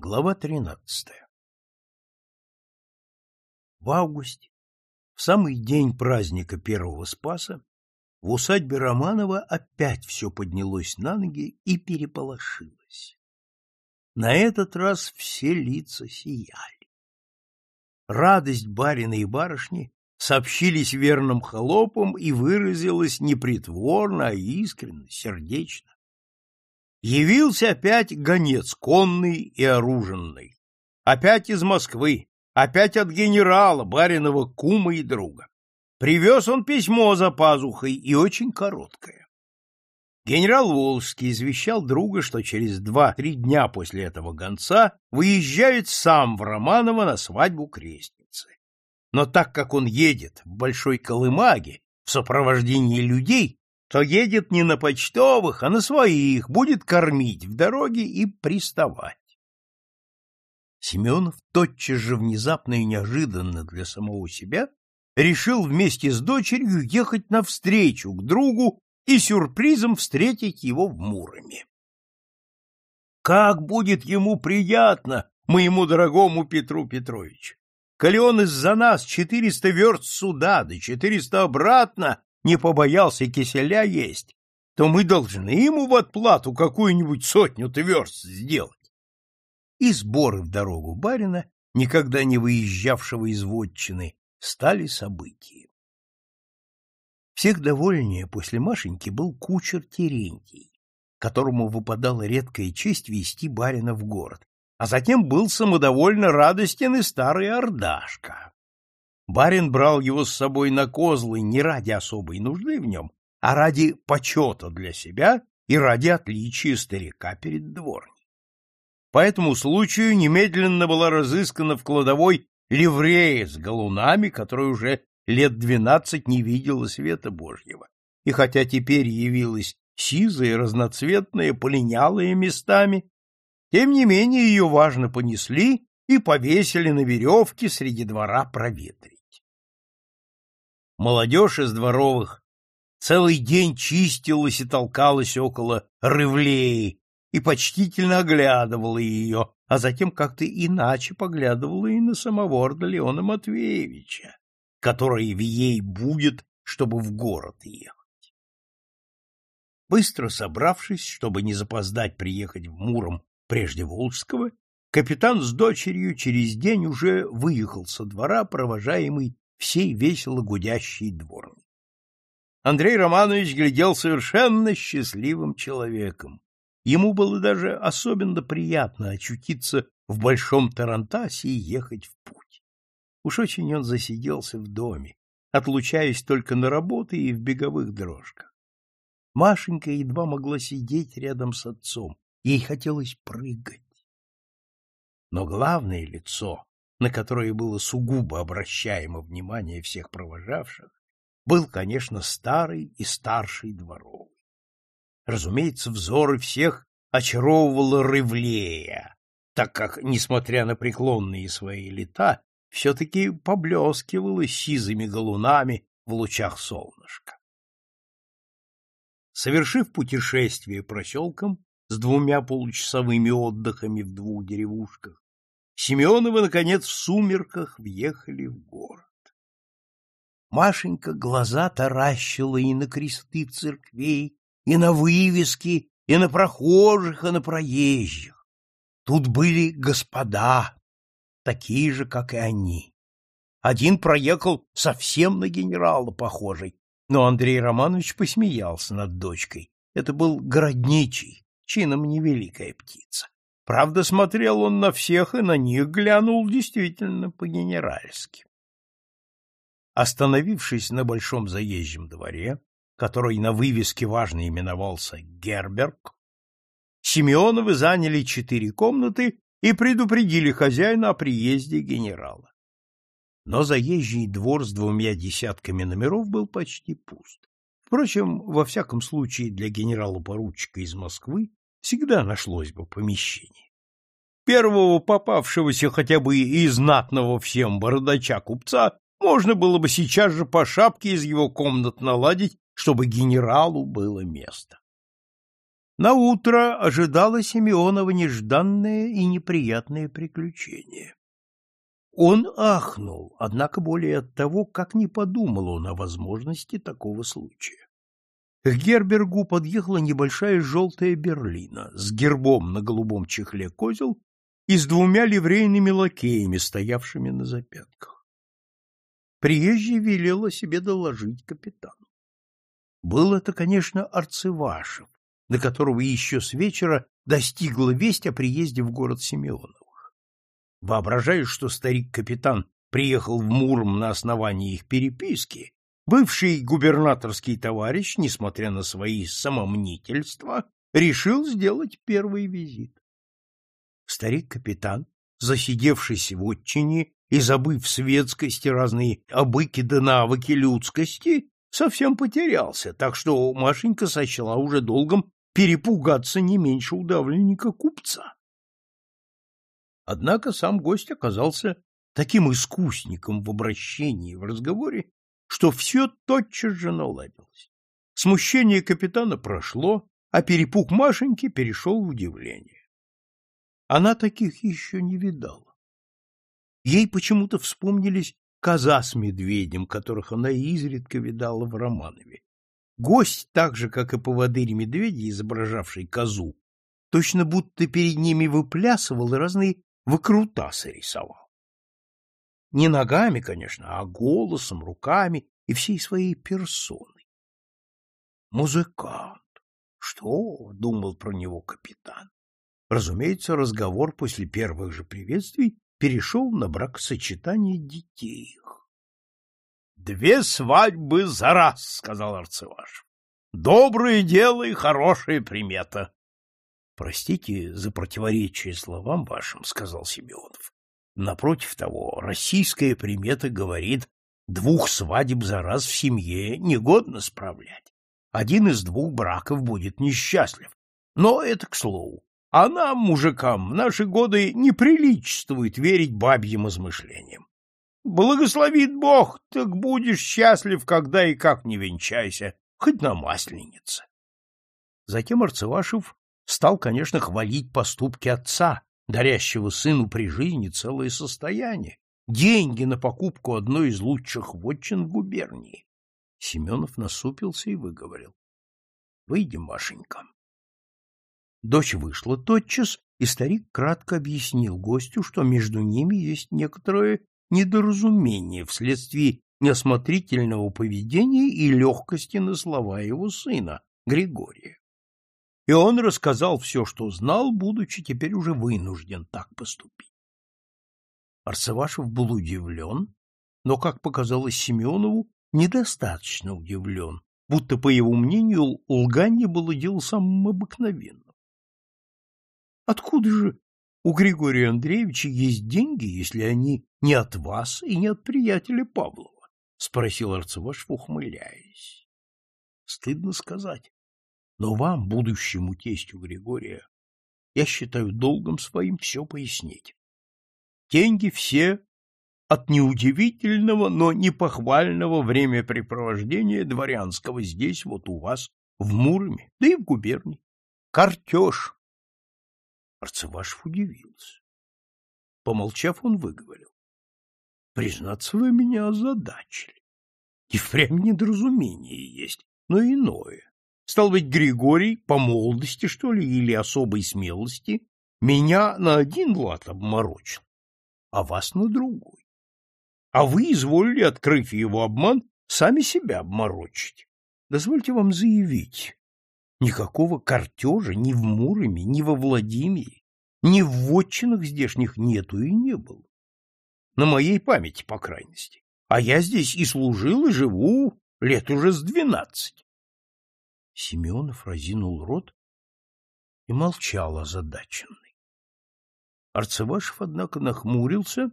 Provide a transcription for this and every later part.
Глава тринадцатая В августе, в самый день праздника Первого Спаса, в усадьбе Романова опять все поднялось на ноги и переполошилось. На этот раз все лица сияли. Радость барина и барышни сообщились верным холопам и выразилась не притворно, а искренне, сердечно явился опять гонец конный и оруженный. Опять из Москвы, опять от генерала, бариного кума и друга. Привез он письмо за пазухой и очень короткое. Генерал Волжский извещал друга, что через два-три дня после этого гонца выезжает сам в Романово на свадьбу крестницы. Но так как он едет в Большой Колымаге в сопровождении людей, то едет не на почтовых, а на своих, будет кормить в дороге и приставать. Семенов тотчас же внезапно и неожиданно для самого себя решил вместе с дочерью ехать навстречу к другу и сюрпризом встретить его в Муроме. Как будет ему приятно, моему дорогому Петру Петровичу! Коли он из-за нас четыреста верст сюда, да четыреста обратно не побоялся киселя есть, то мы должны ему в отплату какую-нибудь сотню-то сделать. И сборы в дорогу барина, никогда не выезжавшего из вотчины, стали событием. Всех довольнее после Машеньки был кучер Терентий, которому выпадала редкая честь вести барина в город, а затем был самодовольно радостен и старый Ордашка. Барин брал его с собой на козлы не ради особой нужды в нем, а ради почета для себя и ради отличия старика перед дворней. По этому случаю немедленно была разыскана в кладовой ливрея с галунами, которая уже лет двенадцать не видела света Божьего. И хотя теперь явилась сизая, разноцветная, полинялая местами, тем не менее ее важно понесли и повесили на веревке среди двора проветрить. Молодежь из дворовых целый день чистилась и толкалась около рывлеи и почтительно оглядывала ее, а затем как-то иначе поглядывала и на самого Ардалеона Матвеевича, который в ей будет, чтобы в город ехать. Быстро собравшись, чтобы не запоздать приехать в Муром прежде Волжского, капитан с дочерью через день уже выехал со двора, провожаемый всей весело гудящей дворни. Андрей Романович глядел совершенно счастливым человеком. Ему было даже особенно приятно очутиться в большом Тарантасе и ехать в путь. Уж очень он засиделся в доме, отлучаясь только на работы и в беговых дрожках. Машенька едва могла сидеть рядом с отцом, ей хотелось прыгать. Но главное лицо, на которое было сугубо обращаемо внимание всех провожавших, был, конечно, старый и старший дворовый. Разумеется, взоры всех очаровывала Рывлея, так как, несмотря на преклонные свои лета, все-таки поблескивала сизыми галунами в лучах солнышка. Совершив путешествие проселком с двумя получасовыми отдыхами в двух деревушках, Семеновы, наконец, в сумерках въехали в город. Машенька глаза таращила и на кресты церквей, и на вывески, и на прохожих, и на проезжих. Тут были господа, такие же, как и они. Один проехал совсем на генерала похожий, но Андрей Романович посмеялся над дочкой. Это был городничий, чином невеликая птица. Правда, смотрел он на всех и на них глянул действительно по-генеральски. Остановившись на большом заезжем дворе, который на вывеске важно именовался Герберг, Симеоновы заняли четыре комнаты и предупредили хозяина о приезде генерала. Но заезжий двор с двумя десятками номеров был почти пуст. Впрочем, во всяком случае для генерала-поручика из Москвы всегда нашлось бы помещение. Первого попавшегося хотя бы и знатного всем бородача-купца можно было бы сейчас же по шапке из его комнат наладить, чтобы генералу было место. На утро ожидало Симеонова нежданное и неприятное приключение. Он ахнул, однако более от того, как не подумал он о возможности такого случая. К Гербергу подъехала небольшая желтая берлина с гербом на голубом чехле козел и с двумя ливрейными лакеями, стоявшими на запятках. Приезжий велел о себе доложить капитану. Был это, конечно, Арцевашев, до которого еще с вечера достигла весть о приезде в город Семеновых. Воображая, что старик-капитан приехал в Муром на основании их переписки, бывший губернаторский товарищ, несмотря на свои самомнительства, решил сделать первый визит. Старик-капитан, засидевшийся в отчине и забыв светскости разные обыки да навыки людскости, совсем потерялся, так что Машенька сочла уже долгом перепугаться не меньше удавленника купца. Однако сам гость оказался таким искусником в обращении в разговоре, что все тотчас же наладилось. Смущение капитана прошло, а перепуг Машеньки перешел в удивление. Она таких еще не видала. Ей почему-то вспомнились коза с медведем, которых она изредка видала в Романове. Гость, так же, как и поводырь медведя, изображавший козу, точно будто перед ними выплясывал и разные выкрутасы рисовал. Не ногами, конечно, а голосом, руками и всей своей персоной. Музыкант. Что думал про него капитан? Разумеется, разговор после первых же приветствий перешел на бракосочетание детей их. — Две свадьбы за раз, — сказал Арцеваш. — Доброе дело и хорошая примета. — Простите за противоречие словам вашим, — сказал Семенов. Напротив того, российская примета говорит, двух свадеб за раз в семье негодно справлять. Один из двух браков будет несчастлив. Но это к слову. А нам, мужикам, в наши годы не приличествует верить бабьим измышлениям. Благословит Бог, так будешь счастлив, когда и как не венчайся, хоть на масленице. Затем Арцевашев стал, конечно, хвалить поступки отца, дарящего сыну при жизни целое состояние, деньги на покупку одной из лучших вотчин в губернии. Семенов насупился и выговорил. — Выйдем, Машенька. Дочь вышла тотчас, и старик кратко объяснил гостю, что между ними есть некоторое недоразумение вследствие неосмотрительного поведения и легкости на слова его сына, Григория и он рассказал все, что знал, будучи теперь уже вынужден так поступить. Арсавашев был удивлен, но, как показалось Семенову, недостаточно удивлен, будто, по его мнению, лганье было дело самым обыкновенным. Откуда же у Григория Андреевича есть деньги, если они не от вас и не от приятеля Павлова? — спросил Арцевашев, ухмыляясь. — Стыдно сказать. Но вам, будущему тестю Григория, я считаю долгом своим все пояснить. Деньги все от неудивительного, но не похвального времяпрепровождения дворянского здесь, вот у вас, в Муроме, да и в губернии. Картеж. Арцевашев удивился. Помолчав, он выговорил. Признаться, вы меня озадачили. И впрямь недоразумение есть, но иное. Стал быть, Григорий по молодости, что ли, или особой смелости, меня на один лад обморочил, а вас на другой. А вы изволили, открыв его обман, сами себя обморочить. Дозвольте вам заявить, никакого картежа ни в Муроме, ни во Владимире, ни в вотчинах здешних нету и не было. На моей памяти, по крайности. А я здесь и служил, и живу лет уже с двенадцать. Семенов разинул рот и молчал озадаченный. Арцевашев, однако, нахмурился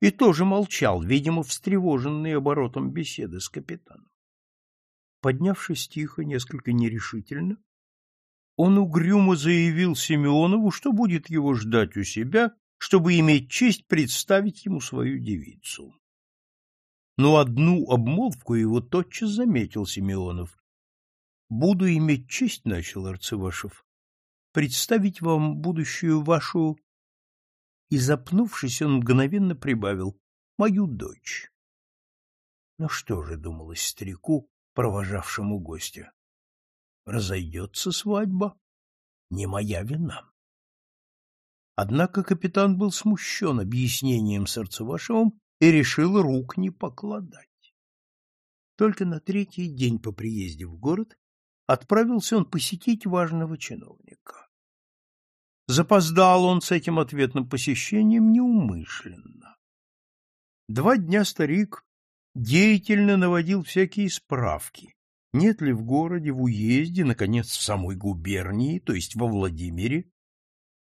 и тоже молчал, видимо, встревоженный оборотом беседы с капитаном. Поднявшись тихо, несколько нерешительно, он угрюмо заявил Семенову, что будет его ждать у себя, чтобы иметь честь представить ему свою девицу. Но одну обмолвку его тотчас заметил Семенов Буду иметь честь, — начал Арцевашев, — представить вам будущую вашу... И, запнувшись, он мгновенно прибавил — мою дочь. Ну что же, думалось старику, провожавшему гостя, разойдется свадьба, не моя вина. Однако капитан был смущен объяснением с Арцевашевым и решил рук не покладать. Только на третий день по приезде в город отправился он посетить важного чиновника. Запоздал он с этим ответным посещением неумышленно. Два дня старик деятельно наводил всякие справки, нет ли в городе, в уезде, наконец, в самой губернии, то есть во Владимире,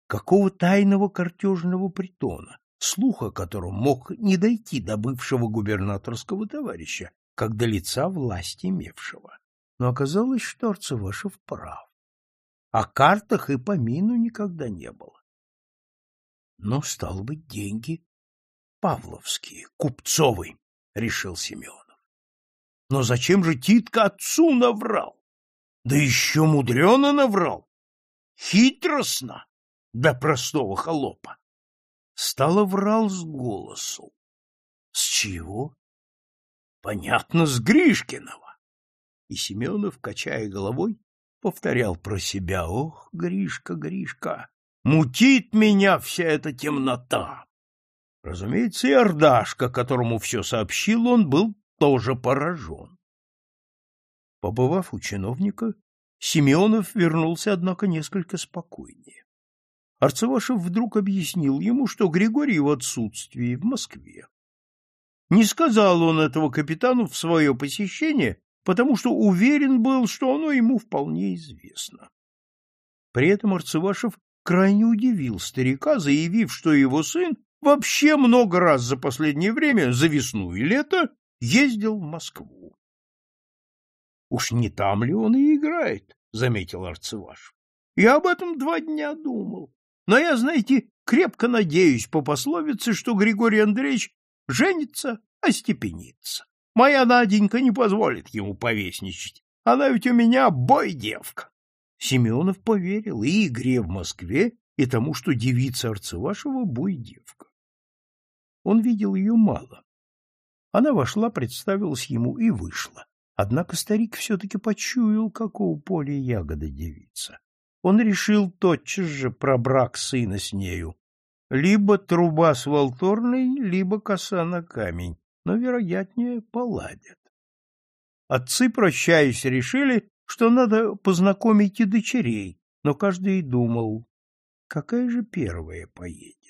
какого тайного картежного притона, слух о котором мог не дойти до бывшего губернаторского товарища, как до лица власти имевшего. Но оказалось, что Арцевашев прав. О картах и помину никогда не было. Но, стало быть, деньги павловские, купцовы, — решил Семенов. Но зачем же Титка отцу наврал? Да еще мудрено наврал. Хитростно для простого холопа. Стало врал с голосу. С чего? Понятно, с Гришкиного. И Семенов, качая головой, повторял про себя. Ох, Гришка, Гришка, мутит меня вся эта темнота. Разумеется, и Ардашка, которому все сообщил он, был тоже поражен. Побывав у чиновника, Семенов вернулся, однако, несколько спокойнее. Арцевашев вдруг объяснил ему, что Григорий в отсутствии в Москве. Не сказал он этого капитану в свое посещение, потому что уверен был, что оно ему вполне известно. При этом Арцевашев крайне удивил старика, заявив, что его сын вообще много раз за последнее время, за весну и лето, ездил в Москву. — Уж не там ли он и играет? — заметил Арцеваш. — Я об этом два дня думал. Но я, знаете, крепко надеюсь по пословице, что Григорий Андреевич женится, остепенится. Моя Наденька не позволит ему повесничать. Она ведь у меня бой-девка. Семенов поверил и игре в Москве, и тому, что девица Арцевашева бой-девка. Он видел ее мало. Она вошла, представилась ему и вышла. Однако старик все-таки почуял, какого поля ягода девица. Он решил тотчас же про брак сына с нею. Либо труба с волторной, либо коса на камень, но, вероятнее, поладят. Отцы, прощаясь, решили, что надо познакомить и дочерей, но каждый думал, какая же первая поедет.